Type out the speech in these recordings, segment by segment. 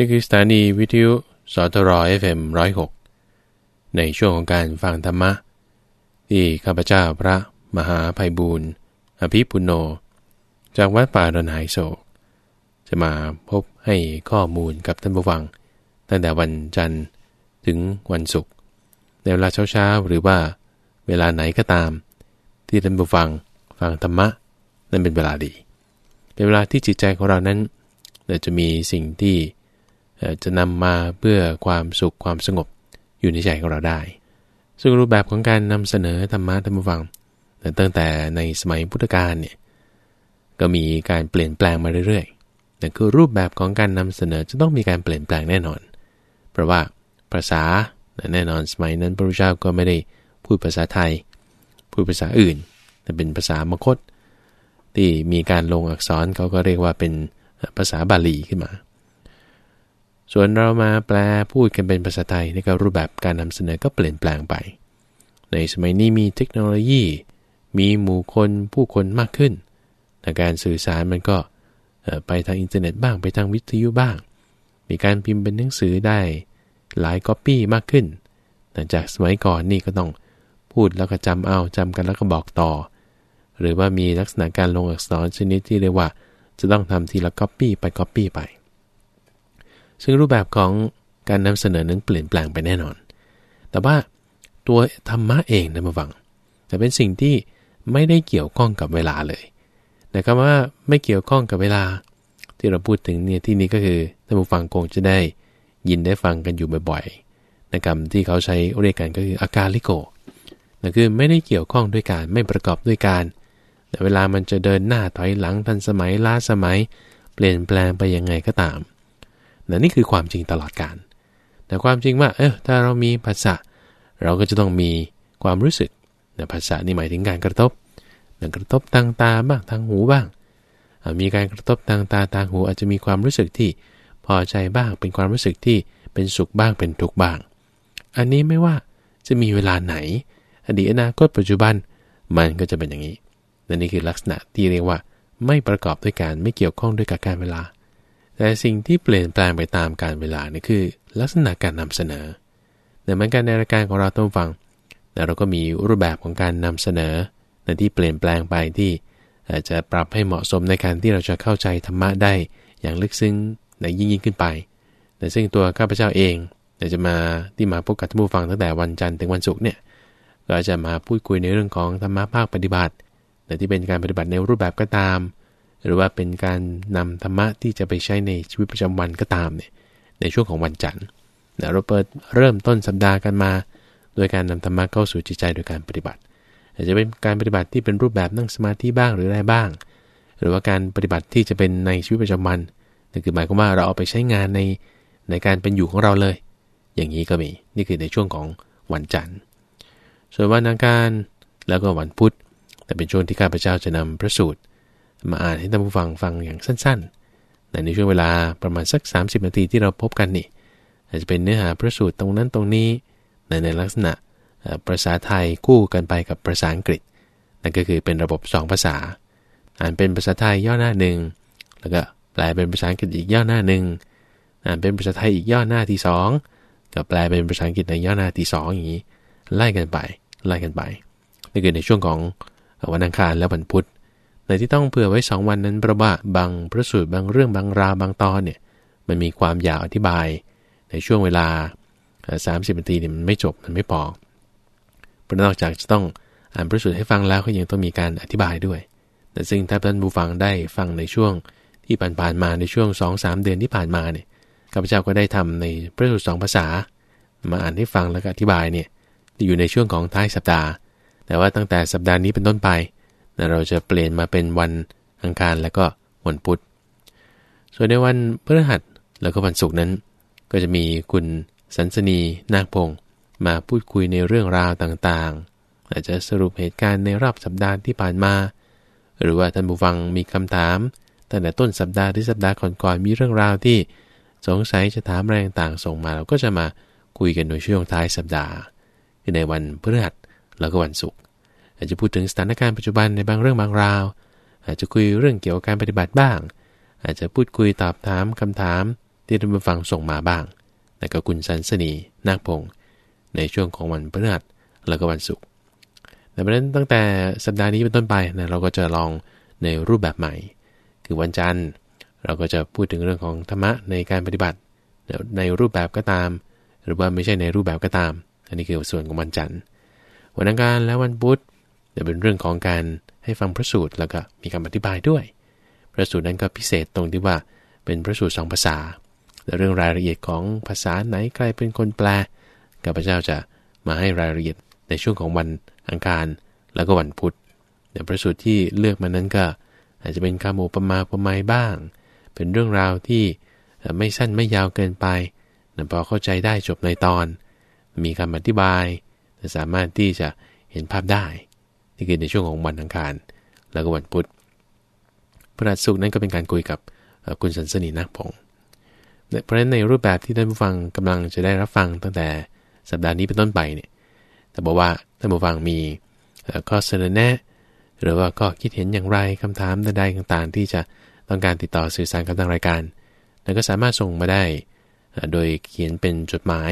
นี่คือสถานีวิทยุสทรเอฟเอ็มร้อยหกในช่วงของการฟังธรรมะ ที่ข้าพเจ้าพระมหาภัยบูรณ์อภิปุโน จากวัดป่าดอนหายโศก จะมาพบให้ข้อมูลกับท่านผู้ฟัง ตั้งแต่วันจันทร์ถึงวันศุกร์ในเวลาเช้าๆ หรือว่าเวลาไหนก็ตาม ที่ท่านผู้ฟังฟังธรรมะ นั่นเป็นเวลาดี เป็นเวลาที่จิตใจของเรานั้นจะมีสิ่งที่ จะนำมาเพื่อความสุขความสงบอยู่ในใจของเราได้ ซึ่งรูปแบบของการนำเสนอธรรมะธรรมฟังตั้งแต่ในสมัยพุทธกาลเนี่ยก็มีการเปลี่ยนแปลงมาเรื่อยๆนั่นคือรูปแบบของการนำเสนอจะต้องมีการเปลี่ยนแปลงแน่นอน เพราะว่าภาษาแน่นอนสมัยนั้นพระพุทธเจ้าก็ไม่ได้พูดภาษาไทย พูดภาษาอื่น แต่เป็นภาษามคต ที่มีการลงอักษรเขาก็เรียกว่าเป็นภาษาบาลีขึ้นมา ส่วนเรามาแปลพูดกันเป็นภาษาไทยในการรูปแบบการนำเสนอก็เปลี่ยนแปลงไป ในสมัยนี้มีเทคโนโลยี มีหมู่คนผู้คนมากขึ้นแต่การสื่อสารมันก็ไปทางอินเทอร์เน็ตบ้างไปทางวิทยุบ้าง มีการพิมพ์เป็นหนังสือได้หลายก๊อปปี้มากขึ้นแต่จากสมัยก่อนนี่ก็ต้องพูดแล้วก็จำเอาจำกันแล้วก็บอกต่อ หรือว่ามีลักษณะการลงอักษรชนิดที่เรียกว่า จะต้องทำทีละก๊อปปี้ไปก๊อปปี้ไป ซึ่งรูปแบบของการนำเสนอนั้นเปลี่ยนแปลงไปแน่นอน แต่ว่าตัวธรรมะเองนะมาฟัง แต่เป็นสิ่งที่ไม่ได้เกี่ยวข้องกับเวลาเลยแต่คำว่าไม่เกี่ยวข้องกับเวลา ที่เราพูดถึงเนี่ยที่นี้ก็คือท่านผู้ฟังคงจะได้ยินได้ฟังกันอยู่บ่อยๆนะคำที่เขาใช้เรียกกันก็คืออาการลิโกนั่นคือไม่ได้เกี่ยวข้องด้วยการไม่ประกอบด้วยการ แต่เวลามันจะเดินหน้าถอยหลังทันสมัยล้าสมัย เปลี่ยนแปลงไปยังไงก็ตาม นะนี่คือความจริงตลอดการ แต่ความจริงว่า เออถ้าเรามีภาษาเราก็จะต้องมีความรู้สึกนะภาษานี่หมายถึงการกระทบนะกระทบทางตาบ้างทางหูบ้าง มีการกระทบทางตาทางหูอาจจะมีความรู้สึกที่พอใจบ้าง เป็นความรู้สึกที่เป็นสุขบ้างเป็นทุกข์บ้าง อันนี้ไม่ว่าจะมีเวลาไหน อดีตอนาคตปัจจุบันมันก็จะเป็นอย่างนี้และนี่คือลักษณะที่เรียกว่า ไม่ประกอบด้วยการไม่เกี่ยวข้องด้วยกับการเวลา แต่สิ่งที่เปลี่ยนแปลงไปตามการเวลานี่คือ ลักษณะการนำเสนอแต่เหมือนกันในรายการของเราต้องฟังแต่เราก็มีรูปแบบของการนำเสนอในที่เปลี่ยนแปลงไปที่อาจจะปรับให้เหมาะสมในการที่เราจะเข้าใจธรรมะได้อย่างลึกซึ้งในยิ่งยิ่งขึ้นไป แต่ซึ่งตัวข้าพเจ้าเองจะมาที่มาพบกับท่านผู้ฟังตั้งแต่วันจันทร์ถึงวันศุกร์เนี่ยก็จะมาพูดคุยในเรื่องของธรรมะภาคปฏิบัติ แต่ที่เป็นการปฏิบัติในรูปแบบก็ตาม หรือว่าเป็นการนำธรรมะที่จะไปใช้ในชีวิตประจำวันก็ตามเนี่ยในช่วงของวันจันทร์เราเปิดเริ่มต้นสัปดาห์กันมา โดยการนำธรรมะเข้าสู่จิตใจโดยการปฏิบัติ อาจจะเป็นการปฏิบัติที่เป็นรูปแบบนั่งสมาธิบ้างหรืออะไรบ้าง หรือว่าการปฏิบัติที่จะเป็นในชีวิตประจำวันนั่นคือหมายความว่าเราเอาไปใช้งานในในการเป็นอยู่ของเราเลย อย่างนี้ก็มีนี่คือในช่วงของวันจันทร์ ส่วนวันอังคารแล้วก็วันพุธ แต่เป็นช่วงที่ข้าพเจ้าจะนำพระสูตร มาอ่านให้ท่านผู้ฟังฟังอย่างสั้นๆ ในช่วงเวลาประมาณสัก 30 นาทีที่เราพบกันนี่อาจจะเป็นเนื้อหาพระสูตรตรงนั้นตรงนี้ในในลักษณะภาษาไทยคู่กันไปกับภาษาอังกฤษ นั่นก็คือเป็นระบบ 2 ภาษา อ่านเป็นภาษาไทยย่อหน้าหนึ่งแล้วก็แปลเป็นภาษาอังกฤษอีกย่อหน้าหนึ่งอ่านเป็นภาษาไทยอีกย่อหน้าที่ 2 ก็แปลเป็นภาษาอังกฤษในย่อหน้าที่ 2 อย่างนี้ ไล่กันไปไล่กันไปนี่คือในช่วงของวันอังคารและวันพุธ ในที่ต้องเผื่อไว้2วันนั้นเพราะว่าบางพระสูตรบางเรื่องบางราวบางตอนเนี่ยมันมีความยาวอธิบาย ในช่วงเวลา 30นาทีเนี่ยมันไม่จบมันไม่พอเพราะนอกจากจะต้องอ่านพระสูตรให้ฟังแล้วก็ยังต้องมีการอธิบายด้วย แต่ซึ่งถ้าท่านผู้ฟังได้ฟังในช่วงที่ผ่านๆมาในช่วง 2-3 เดือนที่ผ่านมาเนี่ยข้าพเจ้าก็ได้ทำในพระสูตรสองภาษา มาอ่านให้ฟังแล้วก็อธิบายเนี่ยอยู่ในช่วงของท้ายสัปดาห์ แต่ว่าตั้งแต่สัปดาห์นี้เป็นต้นไป เราจะเปลี่ยนมาเป็นวันอังคารแล้วก็วันพุธ ส่วนในวันพฤหัสแล้วก็วันศุกร์นั้น ก็จะมีคุณสันสนีนาคพงศ์มาพูดคุยในเรื่องราวต่างๆ อาจจะสรุปเหตุการณ์ในรอบสัปดาห์ที่ผ่านมา หรือว่าท่านผู้ฟังมีคำถามตั้งแต่ต้นสัปดาห์ที่สัปดาห์ก่อนๆมีเรื่องราวที่สงสัยจะถามอะไรต่างๆส่งมาเราก็จะมาคุยกันในช่วงท้ายสัปดาห์คือในวันพฤหัสแล้วก็วันศุกร์ อาจจะพูดถึงสถานการณ์ปัจจุบันในบางเรื่องบางราว อาจจะคุยเรื่องเกี่ยวกับการปฏิบัติบ้าง อาจจะพูดคุยตอบถามคำถามที่ท่านผู้ฟังส่งมาบ้างแต่ก็คุณสันสนีนาคพงศ์ในช่วงของวันพฤหัสแล้วก็วันศุกร์แต่เพราะนั้นตั้งแต่สัปดาห์นี้เป็นต้นไปนะเราก็จะลองในรูปแบบใหม่ คือวันจันทร์ เราก็จะพูดถึงเรื่องของธรรมะในการปฏิบัติ ในรูปแบบก็ตาม หรือว่าไม่ใช่ในรูปแบบก็ตาม อันนี้คือส่วนของวันจันทร์ วันอังคารและวันพุธ จะเป็นเรื่องของการให้ฟังพระสูตรแล้วก็มีกาอธิบายด้วย พระสูตรนั้นก็พิเศษตรงที่ว่าเป็นพระสูตรสองภาษาแต่เรื่องรายละเอียดของภาษาไหนใครเป็นคนแปลข้าพเจ้าจะมาให้รายละเอียดในช่วงของวันอังคารแล้วก็วันพุธแต่พระสูตรที่เลือกมานั้นก็ อาจจะเป็นคำอุปมาอุปไมยบ้าง เป็นเรื่องราวที่ไม่สั้นไม่ยาวเกินไปแต่พอเข้าใจได้จบในตอน มีคำอธิบายสามารถที่จะเห็นภาพได้ นี่คือในช่วงของวันอังคาร แล้วก็วันพุธพระสุกนั้นก็เป็นการคุยกับคุณสันสนีนักพงศ์เพราะฉะนั้นในรูปแบบที่ท่านผู้ฟังกำลังจะได้รับฟังตั้งแต่สัปดาห์นี้เป็นต้นไปเนี่ยแต่บอกว่าท่านผู้ฟังมีข้อเสนอแนะ หรือว่าก็คิดเห็นอย่างไรคำถามใดๆต่างๆ ที่จะต้องการติดต่อสื่อสารกับทางรายการแล้วก็สามารถส่งมาได้ โดยเขียนเป็นจดหมาย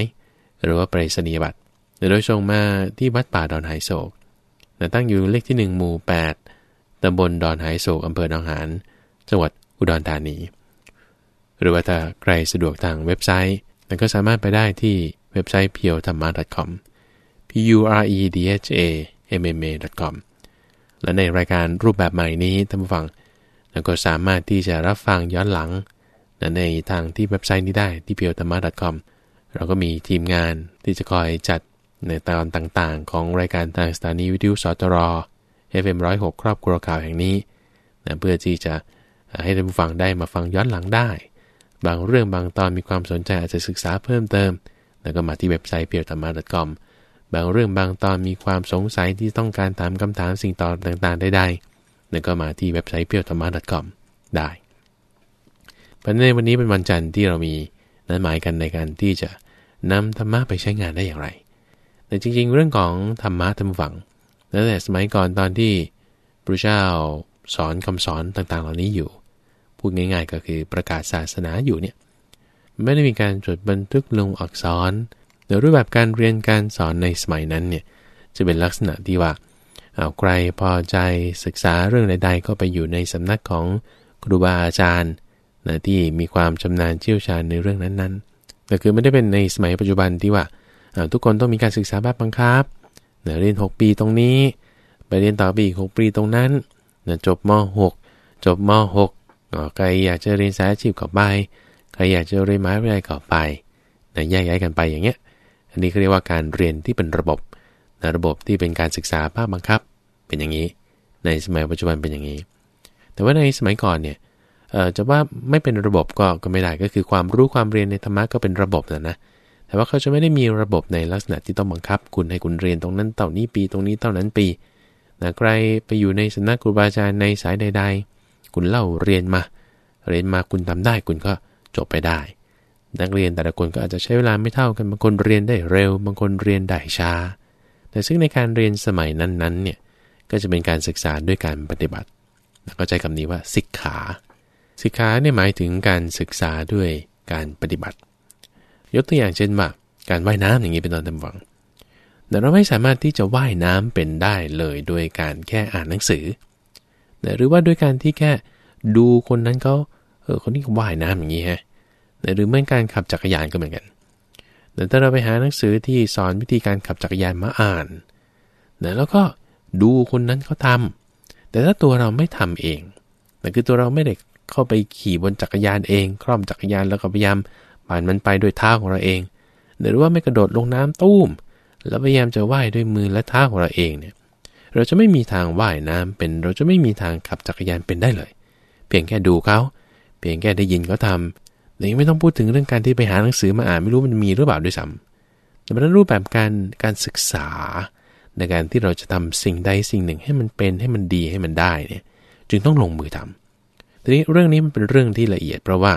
หรือว่าไปรษณียบัตรโดยส่งมาที่วัดป่าดอนไหโศก ตั้งอยู่เลขที่ 1 หมู่ 8ตำบลดอนไหโศกอำเภอหนองหานจังหวัดอุดรธานี หรือว่าถ้าใครสะดวกทางเว็บไซต์นั้นก็สามารถไปได้ที่เว็บไซต์ p u r e t h a m m a com p u r e d h a m m a com และในรายการรูปแบบใหม่นี้ท่านผู้ฟังแล้วก็สามารถที่จะรับฟังย้อนหลัง ในทางที่เว็บไซต์นี้ได้ที่ p u r e t h a m m a com เราก็มีทีมงานที่จะคอยจัด ในตอนต่างๆ ของรายการทางสถานีวิทยุสตร FM106 ครอบครัวข่าวแห่งนี้นะเพื่อที่จะให้ท่านผู้ฟังได้มาฟังย้อนหลังได้ บางเรื่องบางตอนมีความสนใจอาจจะศึกษาเพิ่มเติม แล้วก็มาที่เว็บไซต์เพียวธรรมะ .com บางเรื่องบางตอนมีความสงสัยที่ต้องการถามคำถามสิ่งตอบต่างๆใดๆแล้วก็มาที่เว็บไซต์เพียวธรรมะ .com ได้ประเด็นวันนี้เป็นวันจันทร์ที่เรามีนัดหมายกันในการที่จะนำธรรมะไปใช้งานได้อย่างไร แต่จริง ๆ เรื่องของธรรมะธรรมฝังตั้งแต่สมัยก่อนตอนที่พระเจ้าสอนคำสอนต่างๆ เหล่านี้อยู่ พูดง่าย ๆ ก็คือประกาศศาสนาอยู่เนี่ยไม่ได้มีการจดบันทึกลงอักษรโดยรูปแบบการเรียนการสอนในสมัยนั้นเนี่ยจะเป็นลักษณะที่ว่าเอาใครพอใจศึกษาเรื่องใดๆ ก็ไปอยู่ในสำนักของครูบาอาจารย์นะที่มีความชำนาญเชี่ยวชาญในเรื่องนั้นๆแต่คือไม่ได้เป็นในสมัยปัจจุบันที่ว่า ทุกคนต้องมีการศึกษาแบบบังคับเรียน 6 ปีตรงนี้ ไปเรียนต่อปีอีก 6 ปีตรงนั้นจบม .6 จบม .6 ใครอยากจะเรียนสายอาชีพก็ไปใครอยากจะเรียนมหาวิทยาลัยก็ไปแยกย้ายกันไปอย่างเงี้ย อันนี้เขาเรียกว่าการเรียนที่เป็นระบบนะระบบที่เป็นการศึกษาภาคบังคับเป็นอย่างนี้ ในสมัยปัจจุบันเป็นอย่างนี้ แต่ว่าในสมัยก่อนเนี่ยจะว่าไม่เป็นระบบก็ก็ไม่ได้ก็คือความรู้ความเรียนในธรรมะก็เป็นระบบนะนะ แต่ว่าเขาจะไม่ได้มีระบบในลักษณะที่ต้องบังคับ คุณให้คุณเรียนตรงนั้นเท่านี้ปี ตรงนี้เท่านั้นปีนะใครไปอยู่ในสำนักครูบาอาจารย์ในสายใด ๆ คุณเล่าเรียนมา เรียนมาคุณทำได้ คุณก็จบไปได้ นักเรียนแต่ละคนก็อาจจะใช้เวลาไม่เท่ากัน บางคนเรียนได้เร็ว บางคนเรียนได้ช้า แต่ซึ่งในการเรียนสมัยนั้นๆ เนี่ย ก็จะเป็นการศึกษาด้วยการปฏิบัติแล้วก็ใช้คำนี้ว่าศิกขาศิกขาเนี่ยหมายถึงการศึกษาด้วยการปฏิบัติ ยกตัวอย่างเช่นว่าการว่ายน้ำอย่างนี้เป็นต้นตำวัง แต่เราไม่สามารถที่จะว่ายน้ำเป็นได้เลยโดยการแค่อ่านหนังสือ หรือว่าด้วยการที่แค่ดูคนนั้นเขาเออคนนี้ว่ายน้ำอย่างนี้ฮะหรือเมื่อการขับจักรยานก็เหมือนกัน แต่ถ้าเราไปหาหนังสือที่สอนวิธีการขับจักรยานมาอ่านนะแล้วก็ดูคนนั้นเขาทาแต่ถ้าตัวเราไม่ทำเองแต่คือตัวเราไม่ได้เข้าไปขี่บนจักรยานเอง คล่อมจักรยานแล้วก็พยายาม ผ่านมันไปด้วยเท้าของเราเอง หรือว่าไม่กระโดดลงน้ำตุ้ม แล้วพยายามจะว่ายด้วยมือและเท้าของเราเองเนี่ยเราจะไม่มีทางว่ายน้ำเป็น เราจะไม่มีทางขับจักรยานเป็นได้เลย เพียงแค่ดูเขาเพียงแค่ได้ยินเขาทำแต่ยังไม่ต้องพูดถึงเรื่องการที่ไปหาหนังสือมาอ่านไม่รู้มันมีหรือเปล่าด้วยซ้ำแต่เป็นรูปแบบการการศึกษา ในการที่เราจะทำสิ่งใดสิ่งหนึ่งให้มันเป็นให้มันดีให้มันได้เนี่ยจึงต้องลงมือทำทีนี้เรื่องนี้มันเป็นเรื่องที่ละเอียดเพราะว่า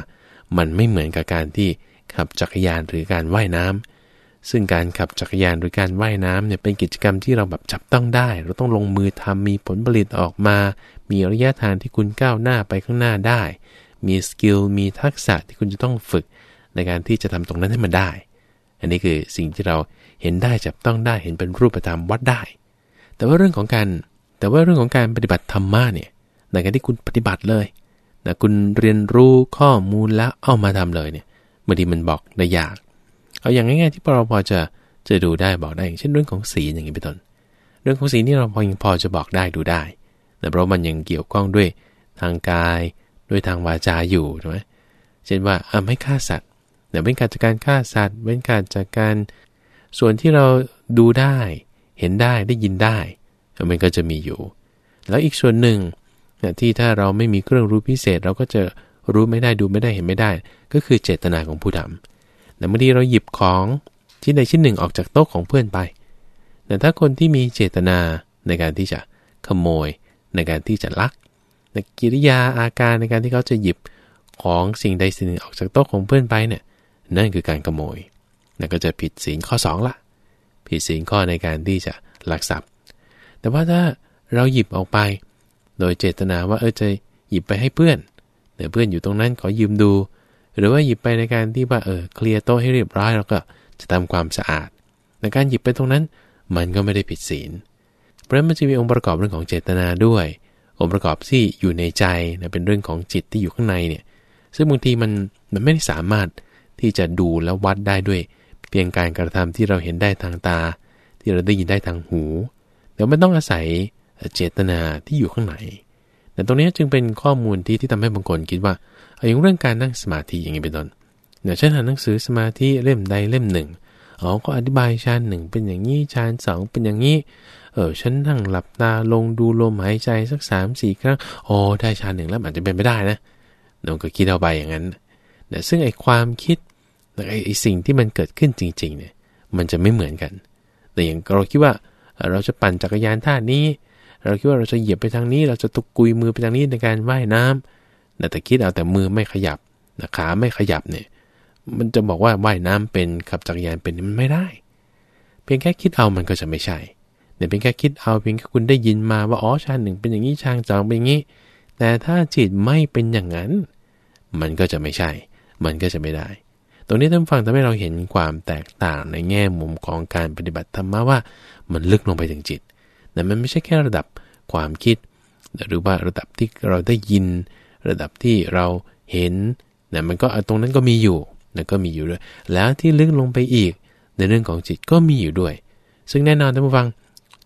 มันไม่เหมือนกับการที่ขับจักรยานหรือการว่ายน้ำซึ่งการขับจักรยานหรือการว่ายน้ำเนี่ยเป็นกิจกรรมที่เราแบบจับต้องได้ เราต้องลงมือทำมีผลผลิตออกมา มีระยะทางที่คุณก้าวหน้าไปข้างหน้าได้ มีสกิลมีทักษะที่คุณจะต้องฝึกในการที่จะทำตรงนั้นให้มันได้ อันนี้คือสิ่งที่เราเห็นได้จับต้องได้เห็นเป็นรูปธรรมวัดได้ แต่ว่าเรื่องของการแต่ว่าเรื่องของการปฏิบัติธรรมะเนี่ยในการที่คุณปฏิบัติเลย นะคุณเรียนรู้ข้อมูลแล้วเอามาทำเลยเนี่ยบางทีมันบอกได้ยาก เอาอย่างง่ายๆที่เราพอจะจะดูได้บอกได้อย่างเช่นเรื่องของศีอย่างนี้เป็นต้น เรื่องของศีนี่เราพอยังพอจะบอกได้ดูได้ แต่เพราะมันยังเกี่ยวข้องด้วยทางกาย ด้วยทางวาจาอยู่ใช่ไหมเช่นว่าอ่าไม่ฆ่าสัตว์เนี่ยเป็นการจัดการฆ่าสัตว์เป็นการจัดการส่วนที่เราดูได้ เห็นได้ได้ยินได้ มันก็จะมีอยู่ แล้วอีกส่วนหนึ่ง ที่ถ้าเราไม่มีเครื่องรู้พิเศษ เราก็จะรู้ไม่ได้ดูไม่ได้เห็นไม่ได้ ก็คือเจตนาของผู้ทำแต่บางทีเราหยิบของชิ้นใดชิ้นหนึ่งออกจากโต๊ะของเพื่อนไป แต่ถ้าคนที่มีเจตนาในการที่จะขโมย ในการที่จะลักในกิริยาอาการในการที่เขาจะหยิบของสิ่งใดสิ่งหนึ่งออกจากโต๊ะของเพื่อนไปเนี่ยนั่นคือการขโมยนั่นก็จะผิดศีลข้อ 2 ละ ผิดศีลข้อในการที่จะลักทรัพย์ แต่ว่าถ้าเราหยิบออกไป โดยเจตนาว่าเออจะหยิบไปให้เพื่อนเดี๋ยวเพื่อนอยู่ตรงนั้นขอยืมดู หรือว่าหยิบไปในการที่ว่าเออเคลียร์โต๊ะให้เรียบร้อยแล้วก็จะทำความสะอาดในการหยิบไปตรงนั้นมันก็ไม่ได้ผิดศีล เพราะมันจะมีองค์ประกอบเรื่องของเจตนาด้วย องค์ประกอบที่อยู่ในใจนะเป็นเรื่องของจิตที่อยู่ข้างในเนี่ย ซึ่งบางทีมันมันไม่ได้สามารถที่จะดูและวัดได้ด้วย เพียงการกระทำที่เราเห็นได้ทางตา ที่เราได้ยินได้ทางหูแต่มันต้องอาศัย เจตนาที่อยู่ข้างในแต่ตรงนี้จึงเป็นข้อมูลที่ที่ทำให้บางคนคิดว่าอย่างเรื่องการนั่งสมาธิอย่างนี้เป็นต้นเนี่ยฉันอ่านหนังสือสมาธิเล่มใดเล่มหนึ่งอ๋อก็อธิบายฌานหนึ่งเป็นอย่างนี้ฌานสองเป็นอย่างนี้ เออฉันนั่งหลับตาลงดูลมหายใจสักสามสี่ครั้งโอ้ได้ฌานหนึ่งแล้วอาจจะเป็นไม่ได้นะน้องก็คิดเอาไปอย่างนั้นแต่ซึ่งไอ้ความคิดไอ้สิ่งที่มันเกิดขึ้นจริง ๆ เนี่ย มันจะไม่เหมือนกัน แต่อย่างเราคิดว่าเราจะปั่นจักรยานท่านี้ เราคิดว่าเราจะเหยียบไปทางนี้ เราจะตุกกุยมือไปทางนี้ในการว่ายน้ำแต่คิดเอาแต่มือไม่ขยับขาไม่ขยับเนี่ย มันจะบอกว่าว่ายน้ำเป็นขับจักรยานเป็นมันไม่ได้ เพียงแค่คิดเอามันก็จะไม่ใช่เนี่ยเพียงแค่คิดเอาเพียงแค่คุณได้ยินมาว่าอ๋อชาหนึ่งเป็นอย่างนี้ชางจองเป็นอย่างนี้ แต่ถ้าจิตไม่เป็นอย่างนั้น มันก็จะไม่ใช่ มันก็จะไม่ได้ตรงนี้ท่านฟังทำให้เราเห็นความแตกต่างในแง่มุมของการปฏิบัติธรรมะว่า มันลึกลงไปถึงจิต แต่มันไม่ใช่แค่ระดับความคิด หรือว่าระดับที่เราได้ยิน ระดับที่เราเห็นแต่มันก็ตรงนั้นก็มีอยู่นะก็มีอยู่ด้วย แล้วที่ลึกลงไปอีก ในเรื่องของจิตก็มีอยู่ด้วย ซึ่งแน่นอนท่านผู้ฟัง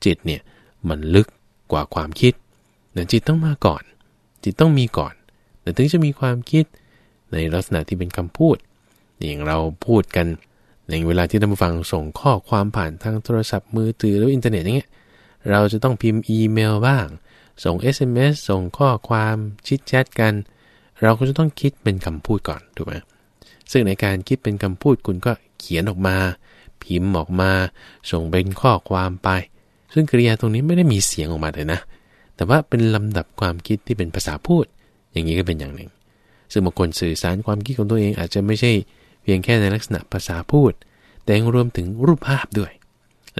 จิตเนี่ยมันลึกกว่าความคิดแต่จิตต้องมาก่อน จิตต้องมีก่อนแต่ถึงจะมีความคิดในลักษณะที่เป็นคำพูด อย่างเราพูดกันในเวลาที่ท่านผู้ฟังส่งข้อความผ่านทางโทรศัพท์มือถือหรืออินเทอร์เน็ตอย่างเงี้ย เราจะต้องพิมพ์อีเมลบ้าง ส่ง SMS ส่งข้อความ chit chat กัน เราก็จะต้องคิดเป็นคำพูดก่อนถูกไหมซึ่งในการคิดเป็นคำพูดคุณก็เขียนออกมา พิมพ์ออกมา ส่งเป็นข้อความไป ซึ่งกริยาตรงนี้ไม่ได้มีเสียงออกมาเลยนะ แต่ว่าเป็นลำดับความคิดที่เป็นภาษาพูด อย่างนี้ก็เป็นอย่างหนึ่ง ซึ่งบางคนสื่อสารความคิดของตัวเองอาจจะไม่ใช่ เพียงแค่ในลักษณะภาษาพูด แต่ยังรวมถึงรูปภาพด้วย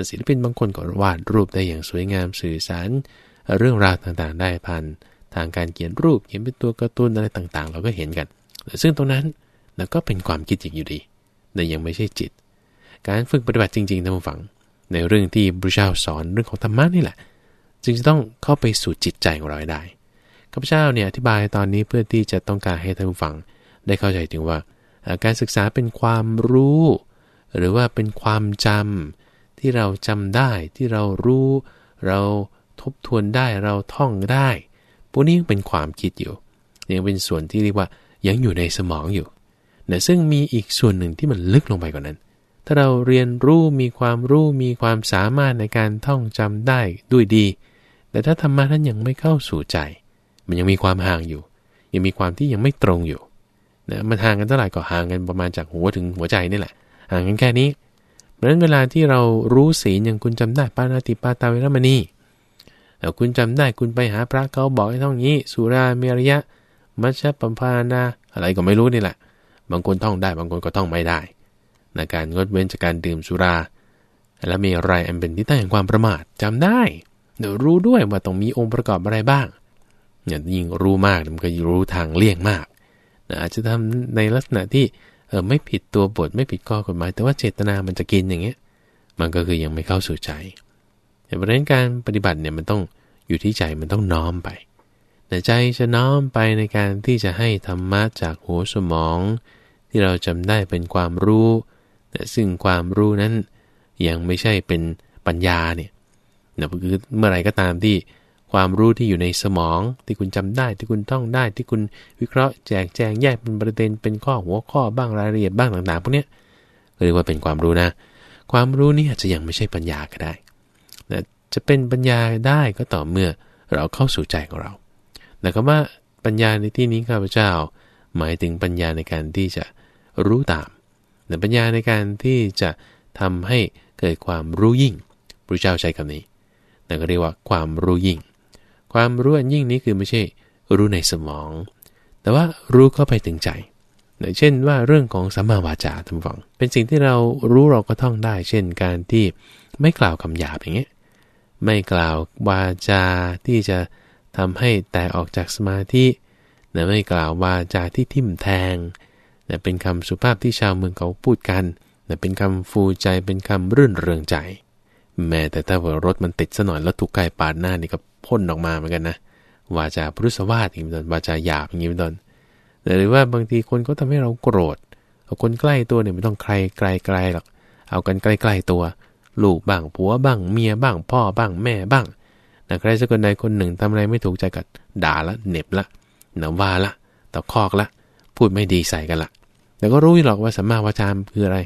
ศิลปินบางคนก็วาดรูปได้อย่างสวยงามสื่อสาร เรื่องราวต่างๆ ได้ผ่านทางการเขียนรูปเขียนเป็นตัวการ์ตูนอะไรต่างๆ เราก็เห็นกัน ซึ่งตรงนั้นแล้วก็เป็นความคิดอย่างอยู่ดีแต่ยังไม่ใช่จิต การฝึกปฏิบัติจริงๆท่านผู้ฟัง ในเรื่องที่พระเจ้าสอนเรื่องของธรรมะนี่แหละ จึงจะต้องเข้าไปสู่จิตใจของเราได้ข้าพเจ้าเนี่ยอธิบายตอนนี้เพื่อที่จะต้องการให้ท่านผู้ฟัง ได้เข้าใจถึงว่า การศึกษาเป็นความรู้ หรือว่าเป็นความจำ ที่เราจำได้ที่เรารู้ เราทบทวนได้เราท่องได้พวกนี้ยังเป็นความคิดอยู่ยังเป็นส่วนที่เรียกว่ายังอยู่ในสมองอยู่นะซึ่งมีอีกส่วนหนึ่งที่มันลึกลงไปกว่านั้น ถ้าเราเรียนรู้มีความรู้มีความสามารถในการท่องจำได้ด้วยดี แต่ถ้าธรรมะนั้นยังไม่เข้าสู่ใจ มันยังมีความห่างอยู่ ยังมีความที่ยังไม่ตรงอยู่นะมันห่างกันเท่าไหร่ก็ห่างกันประมาณจากหัวถึงหัวใจนี่แหละ ห่างกันแค่นี้ ราะฉะนั้นเวลาที่เรารู้ศีลอย่างคุณจำได้ปานาติปาตาเวรมณีแต่คุณจำได้คุณไปหาพระเขาบอกให้ท่องนี้ สุราเมรยะ มัชฌปัมพานาอะไรก็ไม่รู้นี่แหละ บางคนท่องได้บางคนก็ท่องไม่ได้ในการงดเว้นจากการดื่มสุรา และมีอะไรอันเป็นที่ตั้งแห่งความประมาทจำได้เดี๋ยวรู้ด้วยว่าต้องมีองค์ประกอบอะไรบ้างเนี่ยยิ่งรู้มากมันก็รู้ทางเลี่ยงมากอาจจะทำในลักษณะที่ ออไม่ผิดตัวบทไม่ผิดข้อกฎหมาย แต่ว่าเจตนามันจะกินอย่างเงี้ย มันก็คือยังไม่เข้าสู่ใจแต่ประเด็นการปฏิบัติเนี่ยมันต้องอยู่ที่ใจมันต้องน้อมไปแต่ใจจะน้อมไปในการที่จะให้ธรรมะจากหัวสมอง ที่เราจำได้เป็นความรู้ แต่ซึ่งความรู้นั้นยังไม่ใช่เป็นปัญญาเนี่ยนะคือเมื่อไรก็ตามที่ ความรู้ที่อยู่ในสมอง ที่คุณจำได้ที่คุณท่องได้ ที่คุณวิเคราะห์แจกแจงแยกเป็นประเด็นเป็นข้อหัวข้อบ้างรายละเอียดบ้างต่างๆพวกนี้เรียกว่าเป็นความรู้นะ ความรู้นี่อาจจะยังไม่ใช่ปัญญาก็ได้จะเป็นปัญญาได้ก็ต่อเมื่อเราเข้าสู่ใจของเราแต่คำว่าปัญญาในที่นี้ข้าพเจ้า หมายถึงปัญญาในการที่จะรู้ตามแต่ปัญญาในการที่จะทำให้เกิดความรู้ยิ่งพระเจ้าใช้คำนี้นั่ก็เรียกว่าความรู้ยิ่ง ความรู้อันยิ่งนี้คือไม่ใช่รู้ในสมอง แต่ว่ารู้เข้าไปถึงใจเช่นว่าเรื่องของสัมมาวาจาทำฝัง เป็นสิ่งที่เรารู้เราก็ท่องได้ เช่นการที่ไม่กล่าวคำหยาบอย่างเงี้ย ไม่กล่าววาจาที่จะทำให้แตกออกจากสมาธินะไม่กล่าววาจาที่ทิ่มแทงนะเป็นคำสุภาพที่ชาวเมืองเขาพูดกันนะเป็นคำฟูใจ เป็นคำรื่นเริงใจ แม้แต่ถ้าว่ารถมันติดซะหน่อยแล้วถูกไก่ปาดหน้านี่ก็พ่นออกมาเหมือนกันนะวาจาพุทธสวาสอย่างนี้เป็นต้นวาจาหยาบอย่างนี้เป็นต้นหรือว่าบางทีคนก็ทำให้เราโกรธเอาคนใกล้ตัวเนี่ยไม่ต้องใครไกลไกลหรอกเอากันใกล้ๆตัว ลูกบ้างผัวบ้างเมียบ้าง พ่อบ้างแม่บ้างนะใครสักคนใดคนหนึ่งทำอะไรไม่ถูกใจกัดด่าละเหน็บละหนาว่าละตะคอกละ พูดไม่ดีใส่กันละแต่ก็รู้หรอกว่าสัมมาวาจามคืออะไร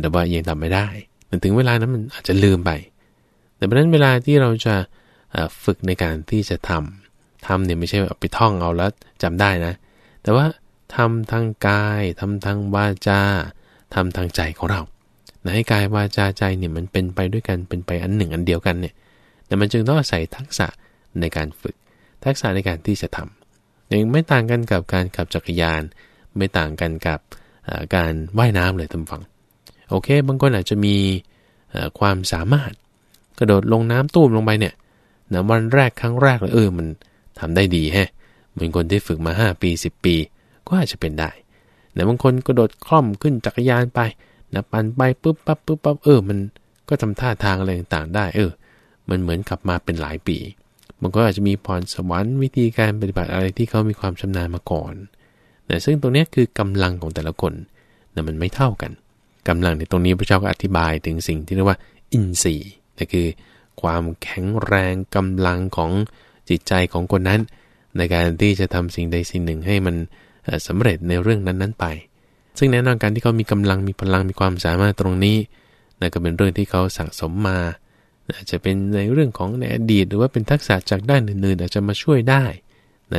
แต่ว่ายังทำไม่ได้ มันถึงเวลานั้นมันอาจจะลืมไป แต่เพราะนั้นเวลาที่เราจะฝึกในการที่จะทำทำเนี่ยไม่ใช่เอาไปท่องเอาแล้วจำได้นะ แต่ว่าทำทางกายทำทางวาจาทำทางใจของเราให้กายวาจาใจเนี่ยมันเป็นไปด้วยกันเป็นไปอันหนึ่งอันเดียวกันเนี่ยแต่มันจึงต้องอาศัยทักษะในการฝึก ทักษะในการที่จะทำยังไม่ต่างกันกับการขับจักรยาน ไม่ต่างกันกับการว่ายน้ำเลยทำฝัง โอเค บางคนอาจจะมีความสามารถ กระโดดลงน้ำตุ้มลงไปเนี่ยนะวันแรกครั้งแรกเลยเออมันทำได้ดีแฮะเหมือนคนที่ฝึกมา 5 ปี 10 ปี ก็อาจจะเป็นได้แต่บางคนกระโดดคล่อมขึ้นจักรยานไปนะปั่นไปปุ๊บปั๊บปุ๊บปั๊บเออมันก็ทำท่าทางอะไรต่างๆได้ เออ มันเหมือนขับมาเป็นหลายปีมันก็อาจจะมีพรสวรรค์วิธีการปฏิบัติอะไรที่เขามีความชำนาญมาก่อนแต่ซึ่งตรงนี้คือกำลังของแต่ละคนแต่มันไม่เท่ากัน กำลังในตรงนี้พระเจ้าก็อธิบายถึงสิ่งที่เรียกว่าอินทรีย์นั่นคือ ความแข็งแรงกำลังของจิตใจของคนนั้น ในการที่จะทำสิ่งใดสิ่งหนึ่งให้มันสำเร็จในเรื่องนั้นๆไป ซึ่งแน่นอนการที่เขามีกำลังมีพลังมีความสามารถตรงนี้นั่นก็เป็นเรื่องที่เขาสะสมมาอาจจะเป็นในเรื่องของในอดีต หรือว่าเป็นทักษะจากด้านอื่นๆอาจจะมาช่วยได้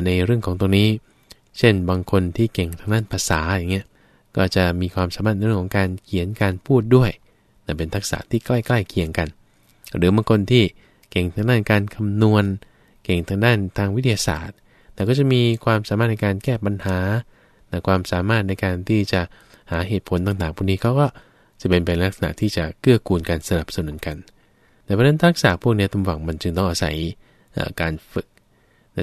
ในเรื่องของตรงนี้ เช่นบางคนที่เก่งทางด้านภาษาอย่างเงี้ย ก็จะมีความสามารถในเรื่องของการเขียนการพูดด้วยแต่เป็นทักษะที่ใกล้ๆเคียงกัน หรือบางคนที่เก่งทางด้านการคำนวณ เก่งทางด้านทางวิทยาศาสตร์ แต่ก็จะมีความสามารถในการแก้ปัญหาแต่ความสามารถในการที่จะหาเหตุผลต่างๆพวกนี้เขาก็จะเป็นไปลักษณะที่จะเกื้อกูลกันสนับสนุนกัน แต่เพราะนั้นทักษะพวกนี้ตำหวังมันจึงต้องอาศัยการฝึก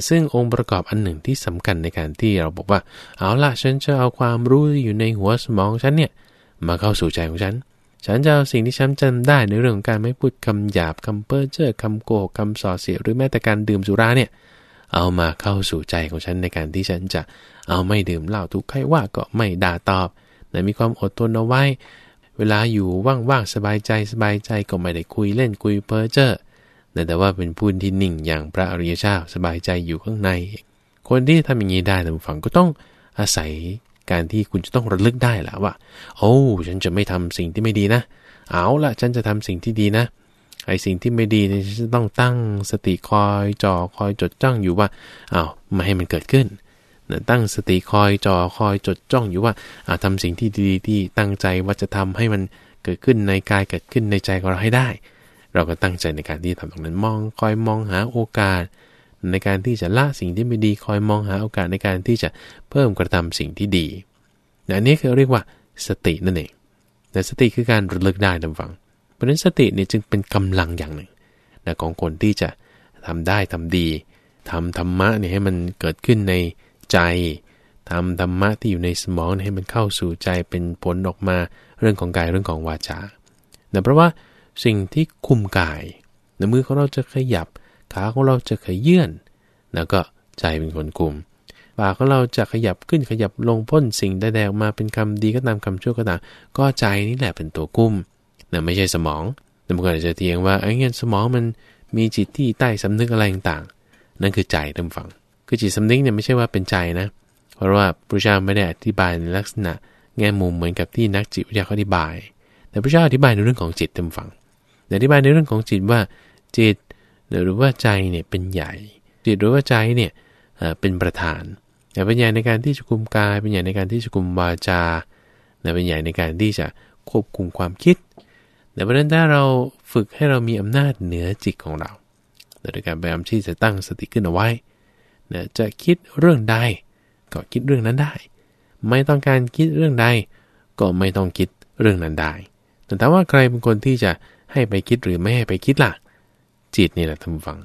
ซึ่งองค์ประกอบอันหนึ่งที่สำคัญในการที่เราบอกว่า เอาละฉันจะเอาความรู้อยู่ในหัวสมองฉันเนี่ยมาเข้าสู่ใจของฉัน ฉันจะเอาสิ่งที่ฉันจำได้ในเรื่องของการไม่พูดคำหยาบคำเพ้อเจ้อคำโกหกคำส่อเสียหรือแม้แต่การดื่มสุราเนี่ยเอามาเข้าสู่ใจของฉันในการที่ฉันจะเอาไม่ดื่มเหล้าทุกใครว่าก็ไม่ด่าตอบแต่มีความอดทนเอาไว้ เวลาอยู่ว่างๆสบายใจสบายใจก็ไม่ได้คุยเล่นคุยเพ้อเจ้อ แต่ว่าเป็นผู้ที่นิ่งอย่างพระอริยเจ้าสบายใจอยู่ข้างใน คนที่ทำอย่างนี้ได้แต่ฝั่งก็ต้องอาศัยการที่คุณจะต้องระลึกได้แหละว่า โอ้ฉันจะไม่ทำสิ่งที่ไม่ดีนะ เอาละฉันจะทำสิ่งที่ดีนะไอ้สิ่งที่ไม่ดีเนี่ยฉันจะต้องตั้งสติคอยจ่อคอยจดจ้องอยู่ว่าอ้าวไม่ให้มันเกิดขึ้นตั้งสติคอยจ่อคอยจดจ้องอยู่ว่าอาทำสิ่งที่ดีที่ตั้งใจว่าจะทำให้มันเกิดขึ้นในกายเกิดขึ้นในใจของเราให้ได้ เราก็ตั้งใจในการที่ทำตรงนั้นมองคอยมองหาโอกาส ในการที่จะละสิ่งที่ไม่ดีคอยมองหาโอกาสในการที่จะเพิ่มกระทำสิ่งที่ดีอันนี้คือเรียกว่าสตินั่นเองแต่สติคือการระลึกได้ดำฟัง เพราะฉะนั้นสติเนี่ยจึงเป็นกำลังอย่างหนึ่งนะของคนที่จะทำได้ทำดีทำธรรมะเนี่ยให้มันเกิดขึ้นในใจทำธรรมะที่อยู่ในสมองให้มันเข้าสู่ใจเป็นผลออกมาเรื่องของกายเรื่องของวาจาแต่เพราะว่า สิ่งที่คุมกายในมือของเราจะขยับ ขาของเราจะขยื่นแล้วก็ใจเป็นคนคุมปากของเราจะขยับขึ้นขยับลงพ่นสิ่งใดๆออกมาเป็นคำดีก็ตามคำชั่วก็ตามก็ใจนี่แหละเป็นตัวกุ้มนะไม่ใช่สมองแต่บางคนอาจจะเทียงว่าไอ้เงี้ยสมองมันมีจิตที่ใต้สำนึกอะไรต่างๆ นั่นคือใจท่านฟัง คือจิตสำนึกเนี่ยไม่ใช่ว่าเป็นใจนะ เพราะว่าพระเจ้าไม่ได้อธิบายในลักษณะแง่มุมเหมือนกับที่นักจิตวิทยาเขาอธิบาย แต่พระเจ้าอธิบายในเรื่องของจิตท่านฟัง อธิบายในเรื่องของจิตว่าจิตหรือว่าใจเนี่ยเป็นใหญ่ จิตหรือว่าใจเนี่ยเป็นประธานแต่เป็นใหญ่ในการที่จะคุมกาย เป็นใหญ่ในการที่จะคุมวาจาเป็นใหญ่ในการที่จะควบคุมความคิดแต่เพราะนั้นถ้าเราฝึกให้เรามีอำนาจเหนือจิตของเราโดยการพยายามที่จะตั้งสติขึ้นเอาไว้นะจะคิดเรื่องใดก็คิดเรื่องนั้นได้ ไม่ต้องการคิดเรื่องใดก็ไม่ต้องคิดเรื่องนั้นได้ แต่ว่าใครเป็นคนที่จะ ให้ไปคิดหรือไม่ให้ไปคิดล่ะ จิตนี่แหละท่านฟัง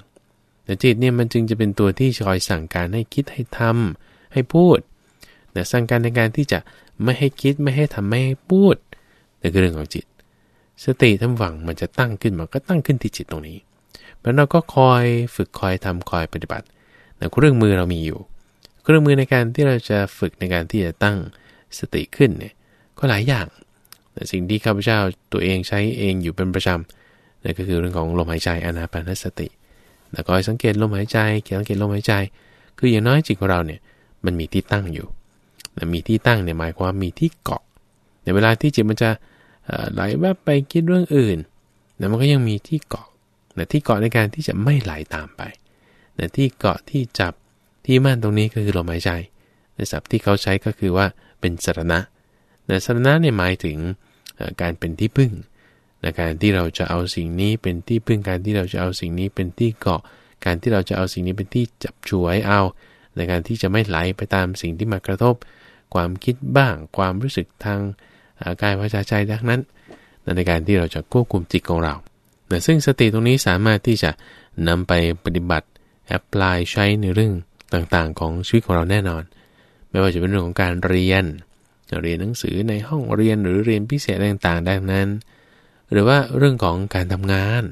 แต่จิตเนี่ยมันจึงจะเป็นตัวที่คอยสั่งการให้คิดให้ทำให้พูดแต่สั่งการในการที่จะไม่ให้คิดไม่ให้ทำไม่ให้พูดนั่นคือเรื่องของจิต สติทำฝังมันจะตั้งขึ้นมันก็ตั้งขึ้นที่จิตตรงนี้เพราะเราก็คอยฝึกคอยทำคอยปฏิบัติแต่เครื่องมือเรามีอยู่ เครื่องมือในการที่เราจะฝึกในการที่จะตั้งสติขึ้นเนี่ยก็หลายอย่าง สิ่งที่ข้าพเจ้าตัวเองใช้เองอยู่เป็นประจำนั่นก็คือเรื่องของลมหายใจอนาปานสติ แล้วก็สังเกตลมหายใจขียนสังเกตลมหายใจ คืออย่างน้อยจิตของเราเนี่ยมันมีที่ตั้งอยู่แต่มีที่ตั้งเนี่ยหมายความมีที่เกาะ ในเวลาที่จิตมันจะไหลแวบไปคิดเรื่องอื่นแต่มันก็ยังมีที่เกาะแต่ที่เกาะในการที่จะไม่ไหลาตามไปแต่ที่เกาะที่จับที่มั่นตรงนี้ก็คือลมหายใจในศัพท์ที่เขาใช้ก็คือว่าเป็นสรณะ แต่สรณะเนี่ยหมายถึงการเป็นที่พึ่งในการที่เราจะเอาสิ่งนี้เป็นที่พึ่งการที่เราจะเอาสิ่งนี้เป็นที่เกาะ การที่เราจะเอาสิ่งนี้เป็นที่จับช่วยเอา ในการที่จะไม่ไหลไปตามสิ่งที่มากระทบ ความคิดบ้าง ความรู้สึกทางกายวาจาใจดังนั้น ในการที่เราจะควบคุมจิตของเราแต่ซึ่งสติตรงนี้สามารถที่จะนำไปปฏิบัติแอพพลายใช้ในเรื่องต่างๆ ของชีวิตของเราแน่นอน ไม่ว่าจะเป็นเรื่องของการเรียน เรียนหนังสือในห้องเรียนหรือเรียนพิเศษต่างๆดังนั้น หรือว่าเรื่องของการทำงาน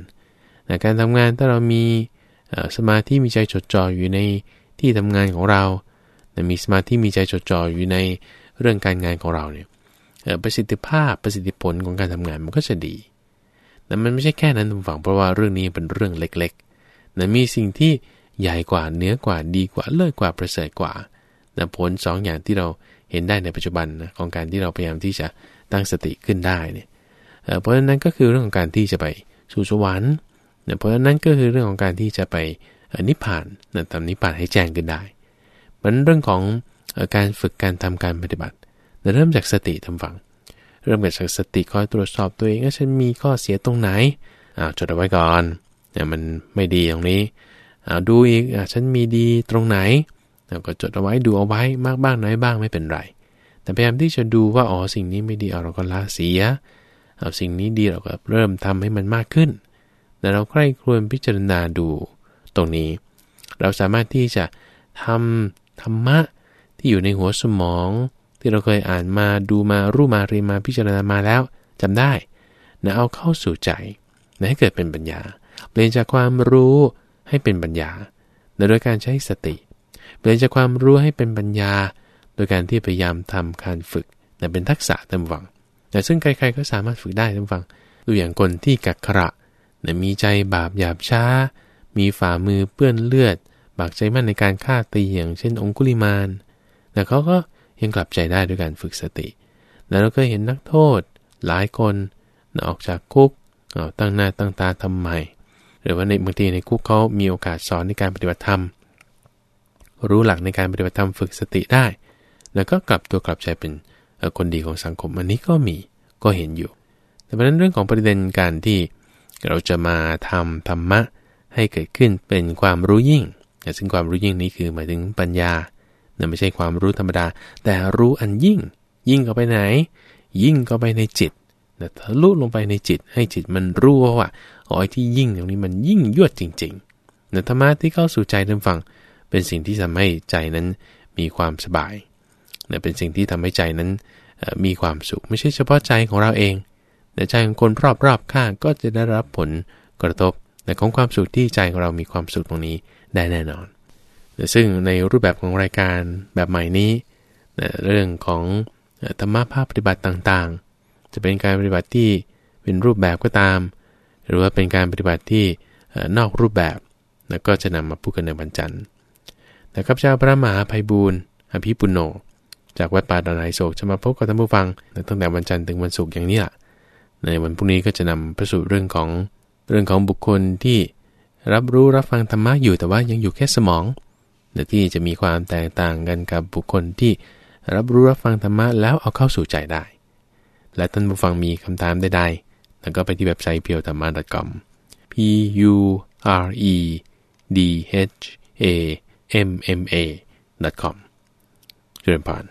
การทำงานถ้าเรามีสมาธิมีใจจดจ่ออยู่ในที่ทำงานของเรามีสมาธิมีใจจดจ่ออยู่ในเรื่องการงานของเราเนี่ยประสิทธิภาพประสิทธิผลของการทำงานมันก็จะดีแต่มันไม่ใช่แค่นั้นทุกฝั่งเพราะว่าเรื่องนี้เป็นเรื่องเล็กๆแต่มีสิ่งที่ใหญ่กว่าเนื้อกว่าดีกว่าเลิศกว่าประเสริฐกว่าแต่ผลสองอย่างที่เรา เห็นได้ในปัจจุบันนะของการที่เราพยายามที่จะตั้งสติขึ้นได้เนี่ยเพราะฉะนั้นก็คือเรื่องของการที่จะไปสู่สวรรค์เพราะฉะนั้นก็คือเรื่องของการที่จะไปนิพพานนะทำนิพพานให้แจ้งขึ้นได้มันเรื่องของการฝึกการทำการปฏิบัติเริ่มจากสติทำฝัง เริ่มจากสติคอยตรวจสอบตัวเองว่าฉันมีข้อเสียตรงไหนอ้าวจดเอาไว้ก่อนเนี่ยมันไม่ดีตรงนี้อ้าวดูอีกอะฉันมีดีตรงไหน แล้วก็จดเอาไว้ดูเอาไว้มากบ้างน้อยบ้างไม่เป็นไร แต่พยายามที่จะดูว่าอ๋อสิ่งนี้ไม่ดีเอาเราก็ละเสียเอาสิ่งนี้ดีเราก็เริ่มทำให้มันมากขึ้น แต่เราใคร่ครวญพิจารณาดูตรงนี้ เราสามารถที่จะทำธรรมะที่อยู่ในหัวสมอง ที่เราเคยอ่านมาดูมารู้มาเรียนมาพิจารณามาแล้วจำได้นะเอาเข้าสู่ใจนะให้เกิดเป็นปัญญา เปลี่ยนจากความรู้ให้เป็นปัญญาโดยการใช้สติ เปลี่ยนจากความรู้ให้เป็นปัญญา โดยการที่พยายามทำการฝึกนะเป็นทักษะเต็มวังแต่ซึ่งใครๆก็สามารถฝึกได้เต็มฟังดูอย่างคนที่กักขระนะมีใจบาปหยาบช้า มีฝ่ามือเปื้อนเลือด บากใจมั่นในการฆ่าตีอย่างเช่นองคุลิมานแต่เขาก็ยังกลับใจได้ด้วยการฝึกสติแล้วเราก็เห็นนักโทษหลายคนออกจากคุกตั้งหน้าตั้งตาทำใหม่ หรือว่าในบางทีในคุกเขามีโอกาสสอนในการปฏิบัติธรรม รู้หลักในการปฏิบัติธรรมฝึกสติได้ แล้วก็กลับตัวกลับใจเป็นคนดีของสังคมอันนี้ก็มีก็เห็นอยู่ แต่เพราะนั้นเรื่องของประเด็นการที่เราจะมาทำธรรมะให้เกิดขึ้นเป็นความรู้ยิ่งซึ่งความรู้ยิ่งนี้คือหมายถึงปัญญานั่นไม่ใช่ความรู้ธรรมดา แต่รู้อันยิ่ง ยิ่งเข้าไปไหน ยิ่งเข้าไปในจิตนะทะลุลงไปในจิต ให้จิตมันรู้ว่าอ๋อที่ยิ่งตรงนี้มันยิ่งยวดจริงๆนะธรรมะที่เข้าสู่ใจท่านฟัง เป็นสิ่งที่ทำให้ใจนั้นมีความสบายเนี่ยเป็นสิ่งที่ทำให้ใจนั้นมีความสุข ไม่ใช่เฉพาะใจของเราเองแต่ใจของคนรอบๆข้างก็จะได้รับผลกระทบแต่ของความสุขที่ใจของเรามีความสุขตรงนี้ได้แน่นอน ซึ่งในรูปแบบของรายการแบบใหม่นี้ เรื่องของธรรมะภาพปฏิบัติต่างๆ จะเป็นการปฏิบัติที่เป็นรูปแบบก็ตาม หรือว่าเป็นการปฏิบัติที่นอกรูปแบบ แล้วก็จะนำมาพูดกันในวันจันทร์ แต่ข้าพเจ้าพระมหาภัยบูรณ์อภิปุโน จากวัดป่าดอนไฮโศกจะมาพบกับท่านผู้ฟังตั้งแต่วันจันทร์ถึงวันศุกร์อย่างนี้แหละในวันพรุ่งนี้ก็จะนำประสู่เรื่องของเรื่องของบุคคลที่รับรู้รับฟังธรรมะอยู่แต่ว่ายังอยู่แค่สมองแต่ที่จะมีความแตกต่างกันกับบุคคลที่รับรู้รับฟังธรรมะแล้วเอาเข้าสู่ใจได้ และท่านผู้ฟังมีคำถามใดๆแล้วก็ไปที่เว็บไซต์เพียวธรรมะ .com p u r e d h a m m a com จุลพร